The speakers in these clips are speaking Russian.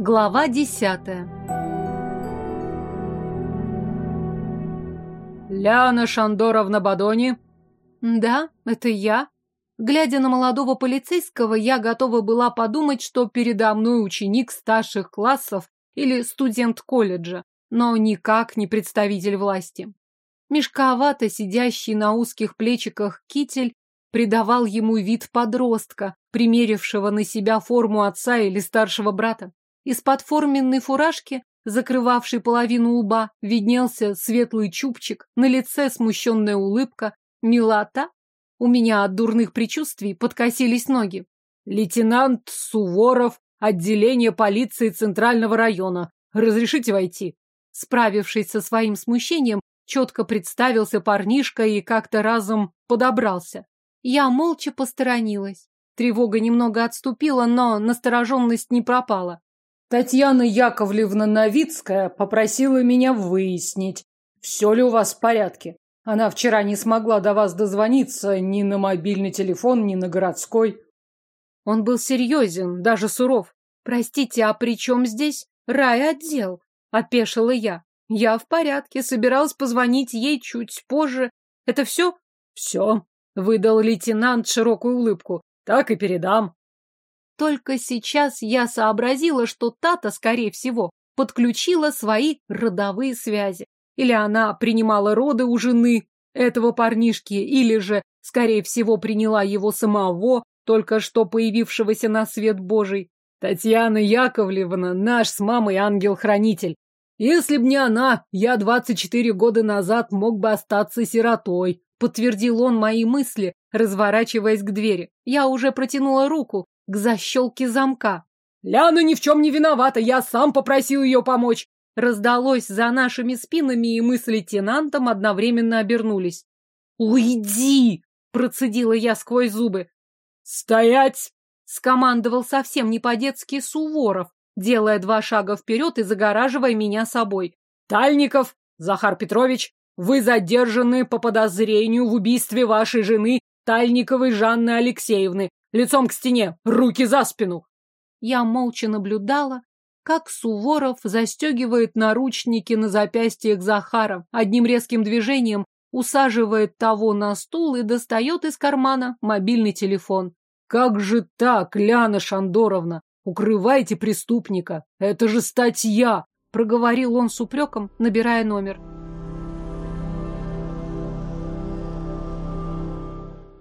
Глава десятая «Ляна Шандоровна Бадони?» «Да, это я». Глядя на молодого полицейского, я готова была подумать, что передо мной ученик старших классов или студент колледжа, но никак не представитель власти. Мешковато сидящий на узких плечиках китель придавал ему вид подростка, примерившего на себя форму отца или старшего брата. Из-под форменной фуражки, закрывавшей половину лба, виднелся светлый чубчик, на лице смущенная улыбка. Милота? У меня от дурных предчувствий подкосились ноги. Лейтенант Суворов, отделение полиции Центрального района. Разрешите войти? Справившись со своим смущением, четко представился парнишка и как-то разом подобрался. Я молча посторонилась. Тревога немного отступила, но настороженность не пропала. Татьяна Яковлевна Новицкая попросила меня выяснить, все ли у вас в порядке. Она вчера не смогла до вас дозвониться ни на мобильный телефон, ни на городской. Он был серьезен, даже суров. Простите, а при чем здесь райотдел? Опешила я. Я в порядке, собиралась позвонить ей чуть позже. Это все? Все, выдал лейтенант широкую улыбку. Так и передам. Только сейчас я сообразила, что Тата, скорее всего, подключила свои родовые связи. Или она принимала роды у жены этого парнишки, или же, скорее всего, приняла его самого, только что появившегося на свет Божий. Татьяна Яковлевна, наш с мамой ангел-хранитель. Если б не она, я двадцать четыре года назад мог бы остаться сиротой, подтвердил он мои мысли, разворачиваясь к двери. Я уже протянула руку к защелке замка. «Ляна ни в чем не виновата, я сам попросил ее помочь!» Раздалось за нашими спинами, и мы с лейтенантом одновременно обернулись. «Уйди!» — процедила я сквозь зубы. «Стоять!» — скомандовал совсем не по-детски Суворов, делая два шага вперед и загораживая меня собой. «Тальников, Захар Петрович, вы задержаны по подозрению в убийстве вашей жены Тальниковой Жанны Алексеевны. Лицом к стене, руки за спину. Я молча наблюдала, как Суворов застегивает наручники на запястьях Захара, одним резким движением усаживает того на стул и достает из кармана мобильный телефон. «Как же так, Ляна Шандоровна? Укрывайте преступника! Это же статья!» — проговорил он с упреком, набирая номер.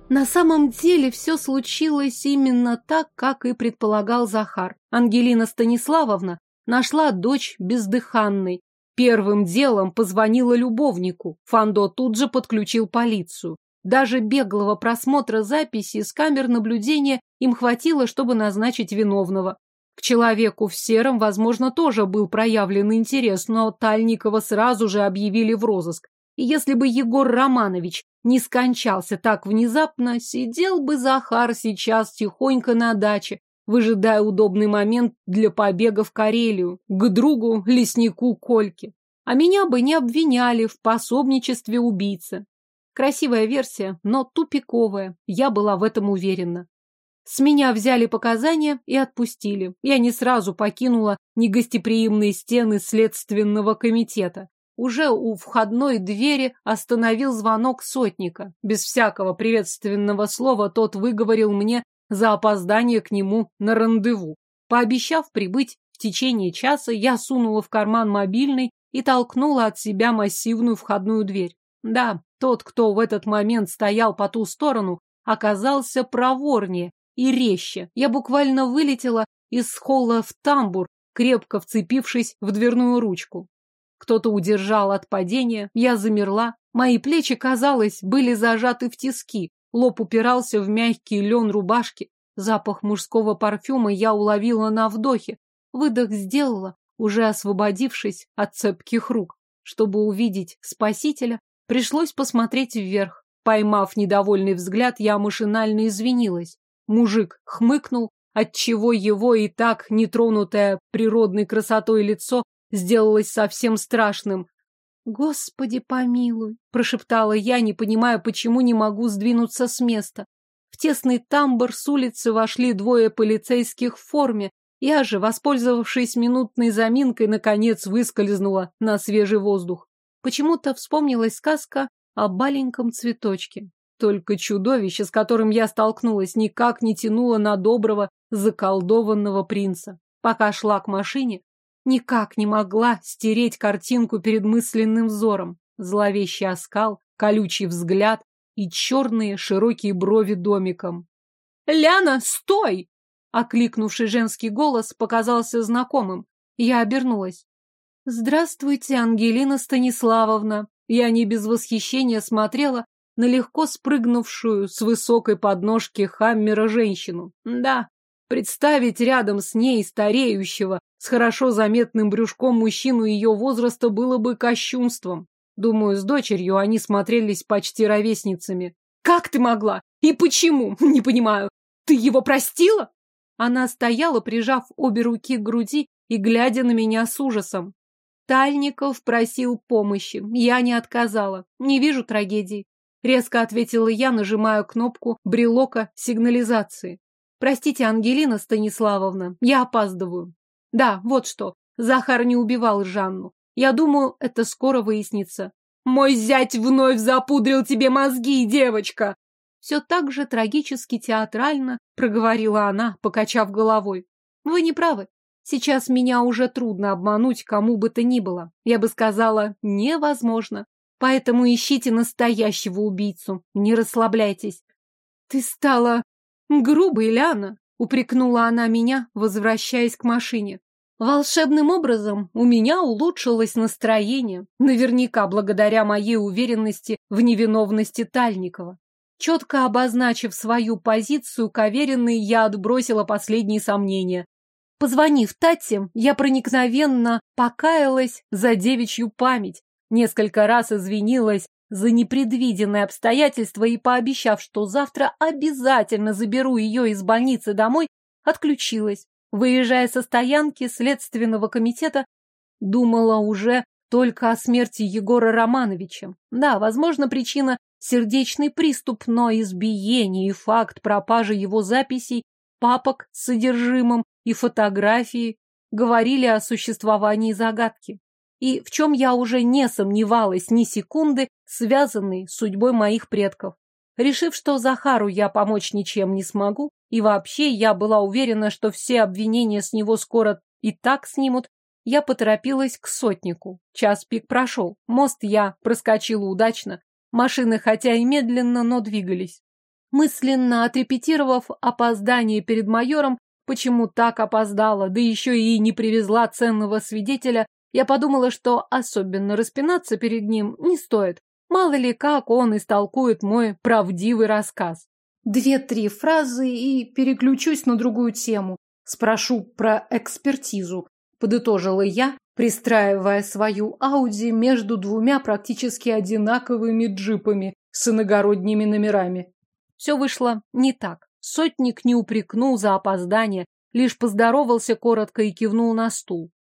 На самом деле все случилось именно так, как и предполагал Захар. Ангелина Станиславовна нашла дочь бездыханной. Первым делом позвонила любовнику. Фандо тут же подключил полицию. Даже беглого просмотра записи с камер наблюдения им хватило, чтобы назначить виновного. К человеку в сером, возможно, тоже был проявлен интерес, но Тальникова сразу же объявили в розыск. И если бы Егор Романович не скончался так внезапно, сидел бы Захар сейчас тихонько на даче, выжидая удобный момент для побега в Карелию, к другу, леснику Кольке. А меня бы не обвиняли в пособничестве убийцы. Красивая версия, но тупиковая, я была в этом уверена. С меня взяли показания и отпустили. Я не сразу покинула негостеприимные стены следственного комитета. Уже у входной двери остановил звонок сотника. Без всякого приветственного слова тот выговорил мне за опоздание к нему на рандеву. Пообещав прибыть в течение часа, я сунула в карман мобильный и толкнула от себя массивную входную дверь. Да, тот, кто в этот момент стоял по ту сторону, оказался проворнее и резче. Я буквально вылетела из холла в тамбур, крепко вцепившись в дверную ручку. Кто-то удержал от падения, я замерла. Мои плечи, казалось, были зажаты в тиски. Лоб упирался в мягкий лен рубашки. Запах мужского парфюма я уловила на вдохе. Выдох сделала, уже освободившись от цепких рук. Чтобы увидеть спасителя, пришлось посмотреть вверх. Поймав недовольный взгляд, я машинально извинилась. Мужик хмыкнул, отчего его и так нетронутое природной красотой лицо сделалось совсем страшным. «Господи помилуй!» – прошептала я, не понимая, почему не могу сдвинуться с места. В тесный тамбур с улицы вошли двое полицейских в форме, Я же, воспользовавшись минутной заминкой, наконец выскользнула на свежий воздух. Почему-то вспомнилась сказка о маленьком цветочке. Только чудовище, с которым я столкнулась, никак не тянуло на доброго, заколдованного принца. Пока шла к машине, никак не могла стереть картинку перед мысленным взором. Зловещий оскал, колючий взгляд и черные широкие брови домиком. «Ляна, стой!» Окликнувший женский голос показался знакомым. Я обернулась. «Здравствуйте, Ангелина Станиславовна!» Я не без восхищения смотрела на легко спрыгнувшую с высокой подножки Хаммера женщину. Да, представить рядом с ней стареющего, с хорошо заметным брюшком мужчину ее возраста было бы кощунством. Думаю, с дочерью они смотрелись почти ровесницами. «Как ты могла? И почему? Не понимаю. Ты его простила?» Она стояла, прижав обе руки к груди и глядя на меня с ужасом. Тальников просил помощи. Я не отказала. Не вижу трагедии. Резко ответила я, нажимая кнопку брелока сигнализации. Простите, Ангелина Станиславовна, я опаздываю. Да, вот что. Захар не убивал Жанну. Я думаю, это скоро выяснится. Мой зять вновь запудрил тебе мозги, девочка! Все так же трагически театрально проговорила она, покачав головой. Вы не правы. Сейчас меня уже трудно обмануть кому бы то ни было. Я бы сказала, невозможно. Поэтому ищите настоящего убийцу. Не расслабляйтесь. Ты стала грубой, Ляна, упрекнула она меня, возвращаясь к машине. Волшебным образом у меня улучшилось настроение, наверняка благодаря моей уверенности в невиновности Тальникова. Четко обозначив свою позицию, Кавериной я отбросила последние сомнения. Позвонив Тате, я проникновенно покаялась за девичью память, несколько раз извинилась за непредвиденные обстоятельства и, пообещав, что завтра обязательно заберу ее из больницы домой, отключилась. Выезжая со стоянки Следственного комитета, думала уже только о смерти Егора Романовича. Да, возможно, причина сердечный приступ, но избиение и факт пропажи его записей, папок с содержимым и фотографии говорили о существовании загадки. И в чем я уже не сомневалась ни секунды, связанной с судьбой моих предков. Решив, что Захару я помочь ничем не смогу, и вообще я была уверена, что все обвинения с него скоро и так снимут, я поторопилась к сотнику. Час пик прошел, мост я проскочила удачно, Машины, хотя и медленно, но двигались. Мысленно отрепетировав опоздание перед майором, почему так опоздала, да еще и не привезла ценного свидетеля, я подумала, что особенно распинаться перед ним не стоит. Мало ли, как он истолкует мой правдивый рассказ. Две-три фразы и переключусь на другую тему. Спрошу про экспертизу. Подытожила я, пристраивая свою Ауди между двумя практически одинаковыми джипами с иногородними номерами. Все вышло не так. Сотник не упрекнул за опоздание, лишь поздоровался коротко и кивнул на стул.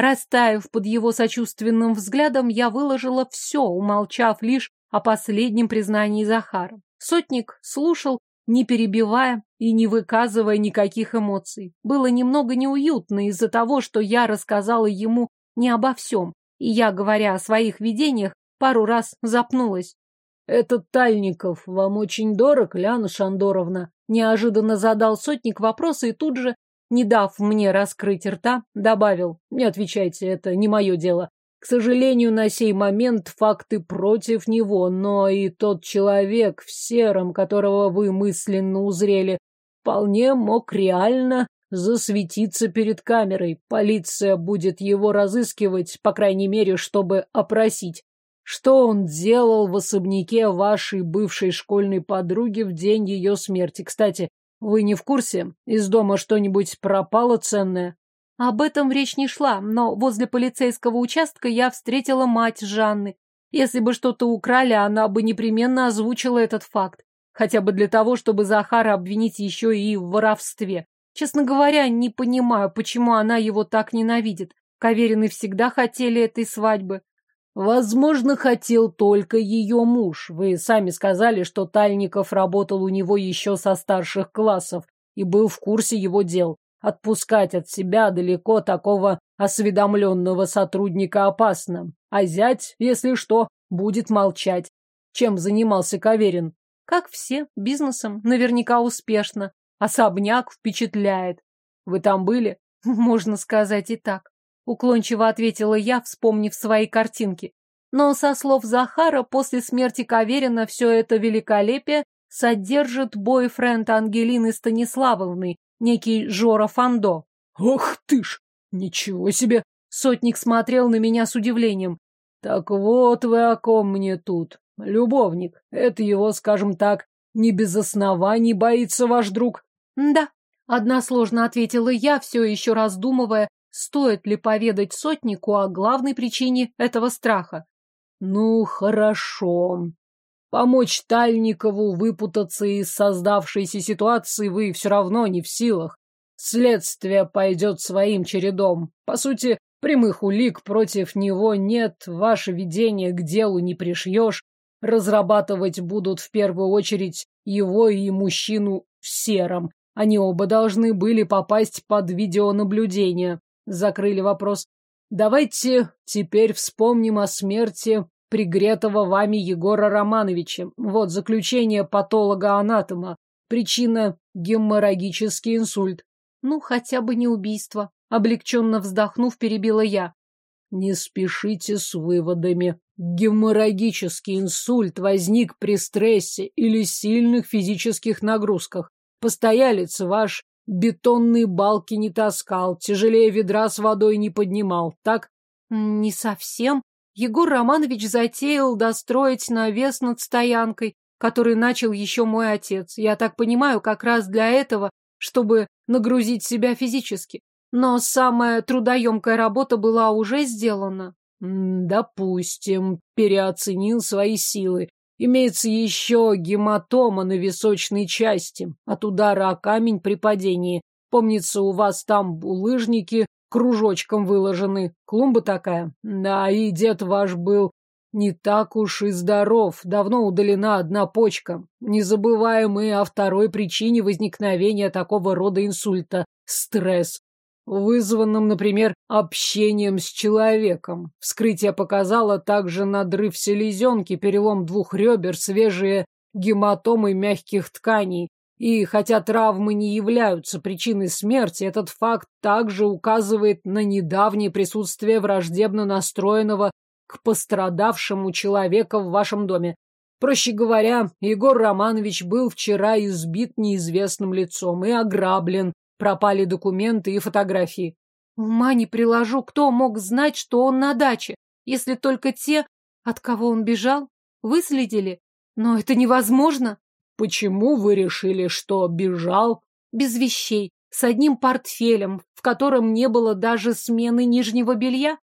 Растаяв под его сочувственным взглядом, я выложила все, умолчав лишь о последнем признании Захара. Сотник слушал, не перебивая и не выказывая никаких эмоций. Было немного неуютно из-за того, что я рассказала ему не обо всем, и я, говоря о своих видениях, пару раз запнулась. «Этот Тальников вам очень дорог, Ляна Шандоровна?» Неожиданно задал сотник вопроса и тут же, не дав мне раскрыть рта, добавил. «Не отвечайте, это не мое дело. К сожалению, на сей момент факты против него, но и тот человек в сером, которого вы мысленно узрели, вполне мог реально засветиться перед камерой. Полиция будет его разыскивать, по крайней мере, чтобы опросить. Что он делал в особняке вашей бывшей школьной подруги в день ее смерти? Кстати, вы не в курсе? Из дома что-нибудь пропало ценное? Об этом речь не шла, но возле полицейского участка я встретила мать Жанны. Если бы что-то украли, она бы непременно озвучила этот факт. Хотя бы для того, чтобы Захара обвинить еще и в воровстве. Честно говоря, не понимаю, почему она его так ненавидит. Каверины всегда хотели этой свадьбы. Возможно, хотел только ее муж. Вы сами сказали, что Тальников работал у него еще со старших классов и был в курсе его дел. Отпускать от себя далеко такого осведомленного сотрудника опасно. А зять, если что, будет молчать. Чем занимался Каверин? Как все, бизнесом, наверняка успешно. Особняк впечатляет. Вы там были? Можно сказать и так. Уклончиво ответила я, вспомнив свои картинки. Но со слов Захара, после смерти Каверина все это великолепие содержит бойфренд Ангелины Станиславовны, некий Жора Фандо. Ох ты ж! Ничего себе! Сотник смотрел на меня с удивлением. Так вот вы о ком мне тут. Любовник. Это его, скажем так, не без оснований боится ваш друг. Да, односложно ответила я, все еще раздумывая, стоит ли поведать сотнику о главной причине этого страха. Ну, хорошо. Помочь Тальникову выпутаться из создавшейся ситуации вы все равно не в силах. Следствие пойдет своим чередом. По сути, прямых улик против него нет, ваше видение к делу не пришьешь. Разрабатывать будут в первую очередь его и мужчину в сером. Они оба должны были попасть под видеонаблюдение. Закрыли вопрос. Давайте теперь вспомним о смерти пригретого вами Егора Романовича. Вот заключение патолога-анатома. Причина – геморрагический инсульт. Ну, хотя бы не убийство. Облегченно вздохнув, перебила я. Не спешите с выводами. Геморрагический инсульт возник при стрессе или сильных физических нагрузках. Постоялец ваш бетонные балки не таскал, тяжелее ведра с водой не поднимал, так? Не совсем. Егор Романович затеял достроить навес над стоянкой, который начал еще мой отец. Я так понимаю, как раз для этого, чтобы нагрузить себя физически. Но самая трудоемкая работа была уже сделана. Допустим, переоценил свои силы. Имеется еще гематома на височной части от удара о камень при падении. Помнится, у вас там булыжники кружочком выложены. Клумба такая. Да, и дед ваш был не так уж и здоров. Давно удалена одна почка. Не забываем и о второй причине возникновения такого рода инсульта – стресс вызванном, например, общением с человеком. Вскрытие показало также надрыв селезенки, перелом двух ребер, свежие гематомы мягких тканей. И хотя травмы не являются причиной смерти, этот факт также указывает на недавнее присутствие враждебно настроенного к пострадавшему человека в вашем доме. Проще говоря, Егор Романович был вчера избит неизвестным лицом и ограблен, Пропали документы и фотографии. Ума не приложу, кто мог знать, что он на даче, если только те, от кого он бежал, выследили. Но это невозможно. Почему вы решили, что бежал? Без вещей, с одним портфелем, в котором не было даже смены нижнего белья.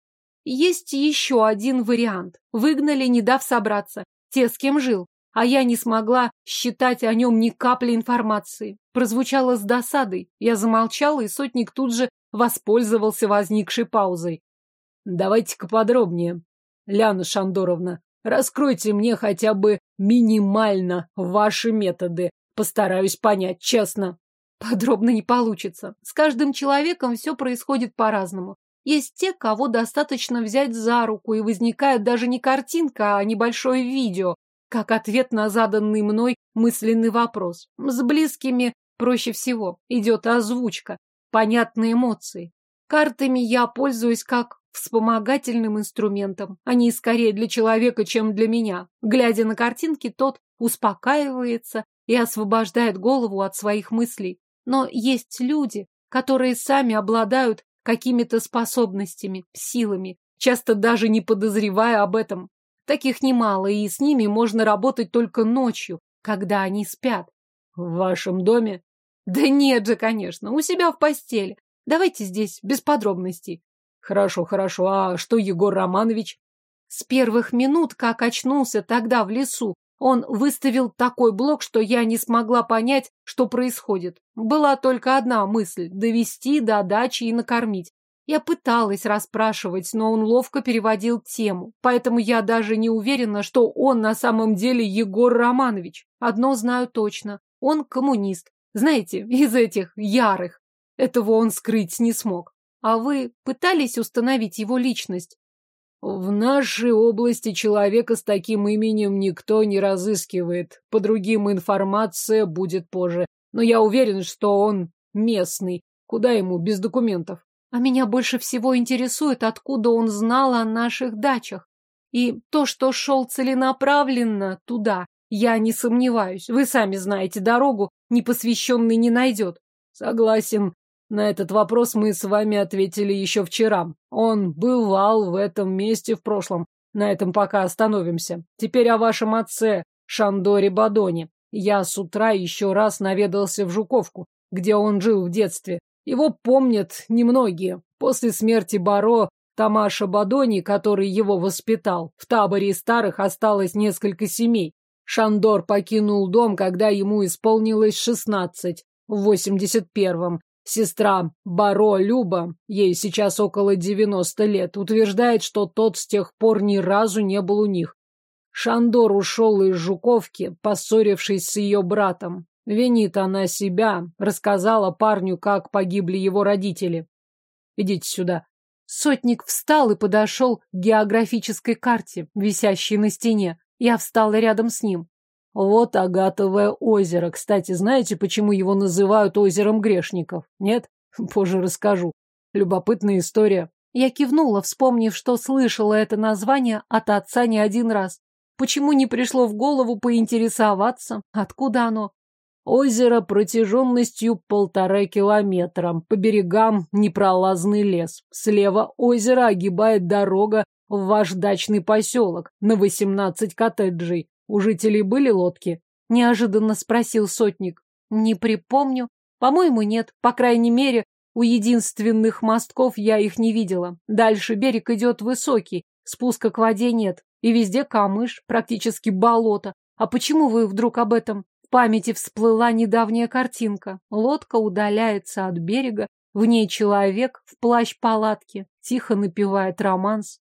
Есть еще один вариант. Выгнали, не дав собраться. Те, с кем жил а я не смогла считать о нем ни капли информации. Прозвучало с досадой. Я замолчала, и сотник тут же воспользовался возникшей паузой. Давайте-ка подробнее. Ляна Шандоровна, раскройте мне хотя бы минимально ваши методы. Постараюсь понять, честно. Подробно не получится. С каждым человеком все происходит по-разному. Есть те, кого достаточно взять за руку, и возникает даже не картинка, а небольшое видео, как ответ на заданный мной мысленный вопрос. С близкими проще всего. Идет озвучка, понятные эмоции. Картами я пользуюсь как вспомогательным инструментом. Они скорее для человека, чем для меня. Глядя на картинки, тот успокаивается и освобождает голову от своих мыслей. Но есть люди, которые сами обладают какими-то способностями, силами, часто даже не подозревая об этом. Таких немало, и с ними можно работать только ночью, когда они спят. В вашем доме? Да нет же, конечно, у себя в постели. Давайте здесь без подробностей. Хорошо, хорошо. А что Егор Романович? С первых минут, как очнулся тогда в лесу, он выставил такой блок, что я не смогла понять, что происходит. Была только одна мысль – довести до дачи и накормить. Я пыталась расспрашивать, но он ловко переводил тему, поэтому я даже не уверена, что он на самом деле Егор Романович. Одно знаю точно – он коммунист. Знаете, из этих ярых. Этого он скрыть не смог. А вы пытались установить его личность? В нашей области человека с таким именем никто не разыскивает. По другим информация будет позже. Но я уверен, что он местный. Куда ему без документов? А меня больше всего интересует, откуда он знал о наших дачах. И то, что шел целенаправленно туда, я не сомневаюсь. Вы сами знаете, дорогу непосвященный не найдет. Согласен. На этот вопрос мы с вами ответили еще вчера. Он бывал в этом месте в прошлом. На этом пока остановимся. Теперь о вашем отце, Шандоре Бадоне. Я с утра еще раз наведался в Жуковку, где он жил в детстве. Его помнят немногие. После смерти Баро Тамаша Бадони, который его воспитал, в таборе старых осталось несколько семей. Шандор покинул дом, когда ему исполнилось шестнадцать, в восемьдесят первом. Сестра Баро Люба, ей сейчас около девяносто лет, утверждает, что тот с тех пор ни разу не был у них. Шандор ушел из Жуковки, поссорившись с ее братом. Винит она себя, рассказала парню, как погибли его родители. Идите сюда. Сотник встал и подошел к географической карте, висящей на стене. Я встала рядом с ним. Вот Агатовое озеро. Кстати, знаете, почему его называют озером грешников? Нет? Позже расскажу. Любопытная история. Я кивнула, вспомнив, что слышала это название от отца не один раз. Почему не пришло в голову поинтересоваться, откуда оно? Озеро протяженностью полтора километра. По берегам непролазный лес. Слева озеро огибает дорога в ваш дачный поселок на восемнадцать коттеджей. У жителей были лодки? Неожиданно спросил сотник. Не припомню. По-моему, нет. По крайней мере, у единственных мостков я их не видела. Дальше берег идет высокий, спуска к воде нет. И везде камыш, практически болото. А почему вы вдруг об этом? В памяти всплыла недавняя картинка. Лодка удаляется от берега, в ней человек в плащ-палатке, тихо напевает романс.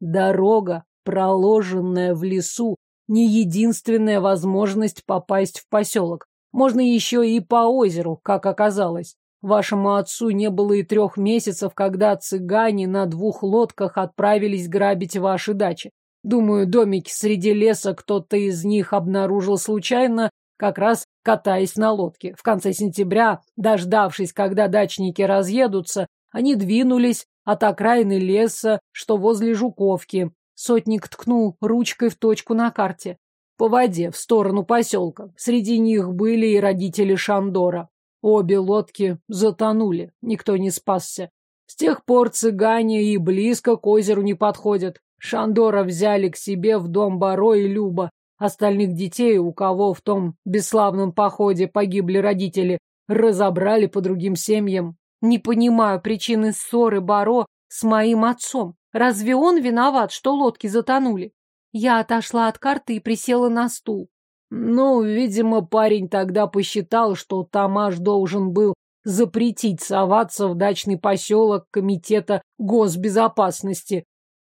Дорога, проложенная в лесу, не единственная возможность попасть в поселок. Можно еще и по озеру, как оказалось. Вашему отцу не было и трех месяцев, когда цыгане на двух лодках отправились грабить ваши дачи. Думаю, домики среди леса кто-то из них обнаружил случайно, как раз катаясь на лодке. В конце сентября, дождавшись, когда дачники разъедутся, они двинулись от окраины леса, что возле Жуковки. Сотник ткнул ручкой в точку на карте. По воде, в сторону поселка. Среди них были и родители Шандора. Обе лодки затонули, никто не спасся. С тех пор цыгане и близко к озеру не подходят. Шандора взяли к себе в дом Баро и Люба. Остальных детей, у кого в том бесславном походе погибли родители, разобрали по другим семьям. Не понимаю причины ссоры Баро с моим отцом. Разве он виноват, что лодки затонули? Я отошла от карты и присела на стул. Ну, видимо, парень тогда посчитал, что Тамаш должен был запретить соваться в дачный поселок комитета госбезопасности.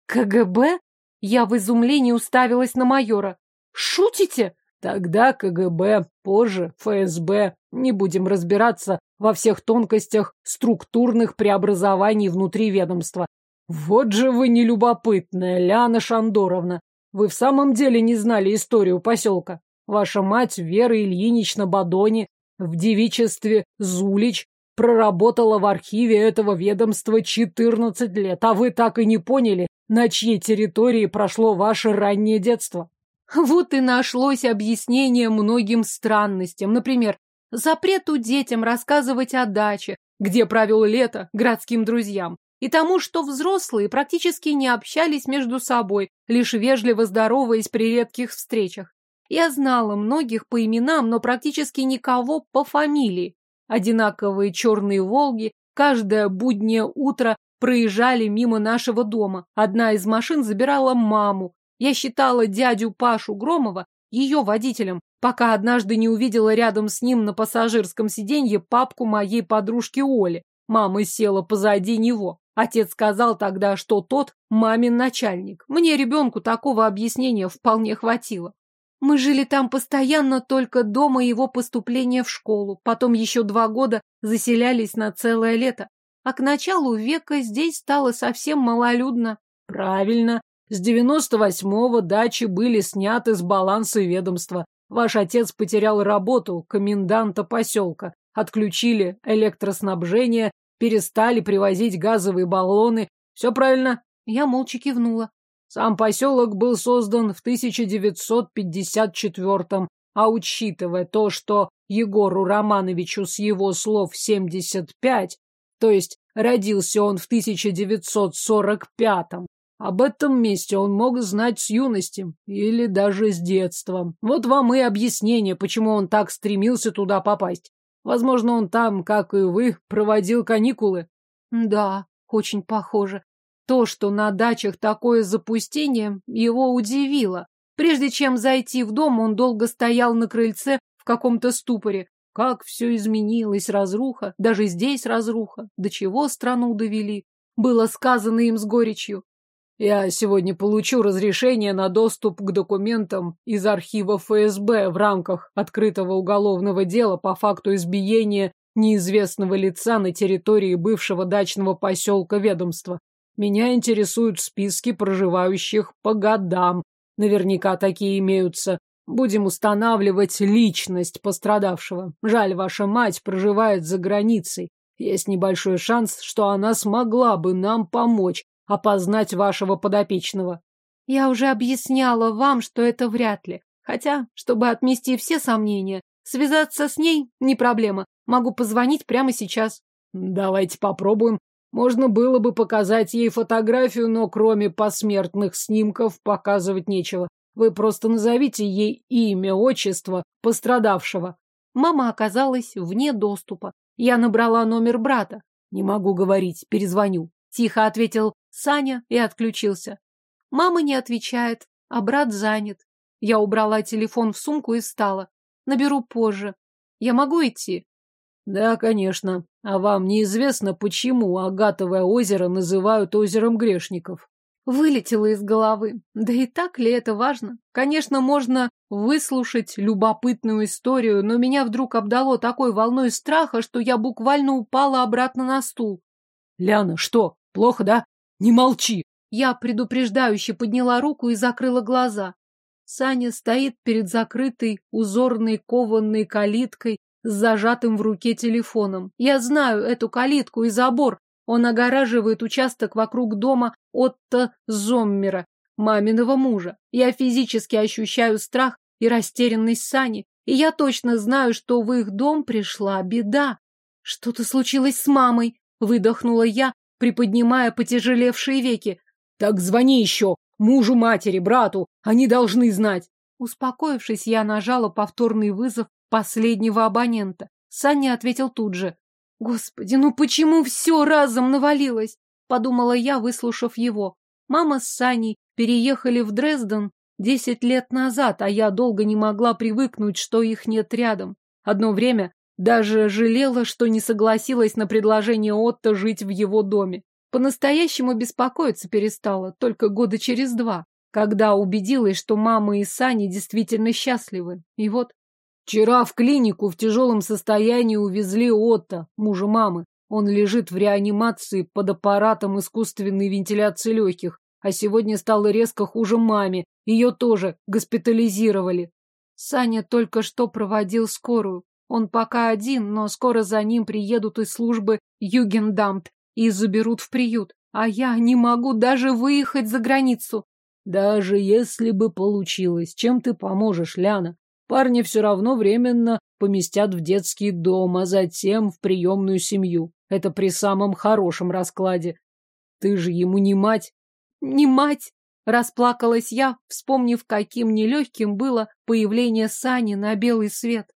КГБ? Я в изумлении уставилась на майора. Шутите? Тогда КГБ, позже ФСБ. Не будем разбираться во всех тонкостях структурных преобразований внутри ведомства. Вот же вы нелюбопытная, Ляна Шандоровна. Вы в самом деле не знали историю поселка. Ваша мать Вера Ильинична Бадони в девичестве Зулич проработала в архиве этого ведомства 14 лет, а вы так и не поняли, на чьей территории прошло ваше раннее детство. Вот и нашлось объяснение многим странностям. Например, запрету детям рассказывать о даче, где провел лето, городским друзьям, и тому, что взрослые практически не общались между собой, лишь вежливо здороваясь при редких встречах. Я знала многих по именам, но практически никого по фамилии. Одинаковые черные «Волги» каждое буднее утро проезжали мимо нашего дома. Одна из машин забирала маму, я считала дядю Пашу Громова ее водителем, пока однажды не увидела рядом с ним на пассажирском сиденье папку моей подружки Оли. Мама села позади него. Отец сказал тогда, что тот мамин начальник. Мне ребенку такого объяснения вполне хватило. Мы жили там постоянно только до моего поступления в школу. Потом еще два года заселялись на целое лето. А к началу века здесь стало совсем малолюдно. Правильно. С девяносто восьмого дачи были сняты с баланса ведомства. Ваш отец потерял работу коменданта поселка. Отключили электроснабжение, перестали привозить газовые баллоны. Все правильно? Я молча кивнула. Сам поселок был создан в 1954-м, а учитывая то, что Егору Романовичу с его слов 75, то есть родился он в 1945-м, об этом месте он мог знать с юности или даже с детства. Вот вам и объяснение, почему он так стремился туда попасть. Возможно, он там, как и вы, проводил каникулы. Да, очень похоже. То, что на дачах такое запустение, его удивило. Прежде чем зайти в дом, он долго стоял на крыльце в каком-то ступоре. Как все изменилось, разруха, даже здесь разруха. До чего страну довели, было сказано им с горечью. Я сегодня получу разрешение на доступ к документам из архива ФСБ в рамках открытого уголовного дела по факту избиения неизвестного лица на территории бывшего дачного поселка ведомства. Меня интересуют списки проживающих по годам. Наверняка такие имеются. Будем устанавливать личность пострадавшего. Жаль, ваша мать проживает за границей. Есть небольшой шанс, что она смогла бы нам помочь опознать вашего подопечного. Я уже объясняла вам, что это вряд ли. Хотя, чтобы отмести все сомнения, связаться с ней не проблема. Могу позвонить прямо сейчас. Давайте попробуем. Можно было бы показать ей фотографию, но кроме посмертных снимков показывать нечего. Вы просто назовите ей имя, отчество пострадавшего. Мама оказалась вне доступа. Я набрала номер брата. Не могу говорить, перезвоню. Тихо ответил Саня и отключился. Мама не отвечает, а брат занят. Я убрала телефон в сумку и встала. Наберу позже. Я могу идти? Да, конечно. А вам неизвестно, почему Агатовое озеро называют озером грешников? Вылетело из головы. Да и так ли это важно? Конечно, можно выслушать любопытную историю, но меня вдруг обдало такой волной страха, что я буквально упала обратно на стул. Ляна, что, плохо, да? Не молчи! Я предупреждающе подняла руку и закрыла глаза. Саня стоит перед закрытой узорной кованой калиткой с зажатым в руке телефоном. Я знаю эту калитку и забор. Он огораживает участок вокруг дома Отто Зоммера, маминого мужа. Я физически ощущаю страх и растерянность Сани, и я точно знаю, что в их дом пришла беда. Что-то случилось с мамой, выдохнула я, приподнимая потяжелевшие веки. Так звони еще, мужу, матери, брату, они должны знать. Успокоившись, я нажала повторный вызов последнего абонента. Саня ответил тут же. Господи, ну почему все разом навалилось? Подумала я, выслушав его. Мама с Саней переехали в Дрезден десять лет назад, а я долго не могла привыкнуть, что их нет рядом. Одно время даже жалела, что не согласилась на предложение Отто жить в его доме. По-настоящему беспокоиться перестала только года через два, когда убедилась, что мама и Сани действительно счастливы. И вот... Вчера в клинику в тяжелом состоянии увезли Отто, мужа мамы. Он лежит в реанимации под аппаратом искусственной вентиляции легких, а сегодня стало резко хуже маме. Ее тоже госпитализировали. Саня только что проводил скорую. Он пока один, но скоро за ним приедут из службы Югендамт и заберут в приют. А я не могу даже выехать за границу. Даже если бы получилось, чем ты поможешь, Ляна? Парни все равно временно поместят в детский дом, а затем в приемную семью. Это при самом хорошем раскладе. Ты же ему не мать. Не мать, расплакалась я, вспомнив, каким нелегким было появление Сани на белый свет.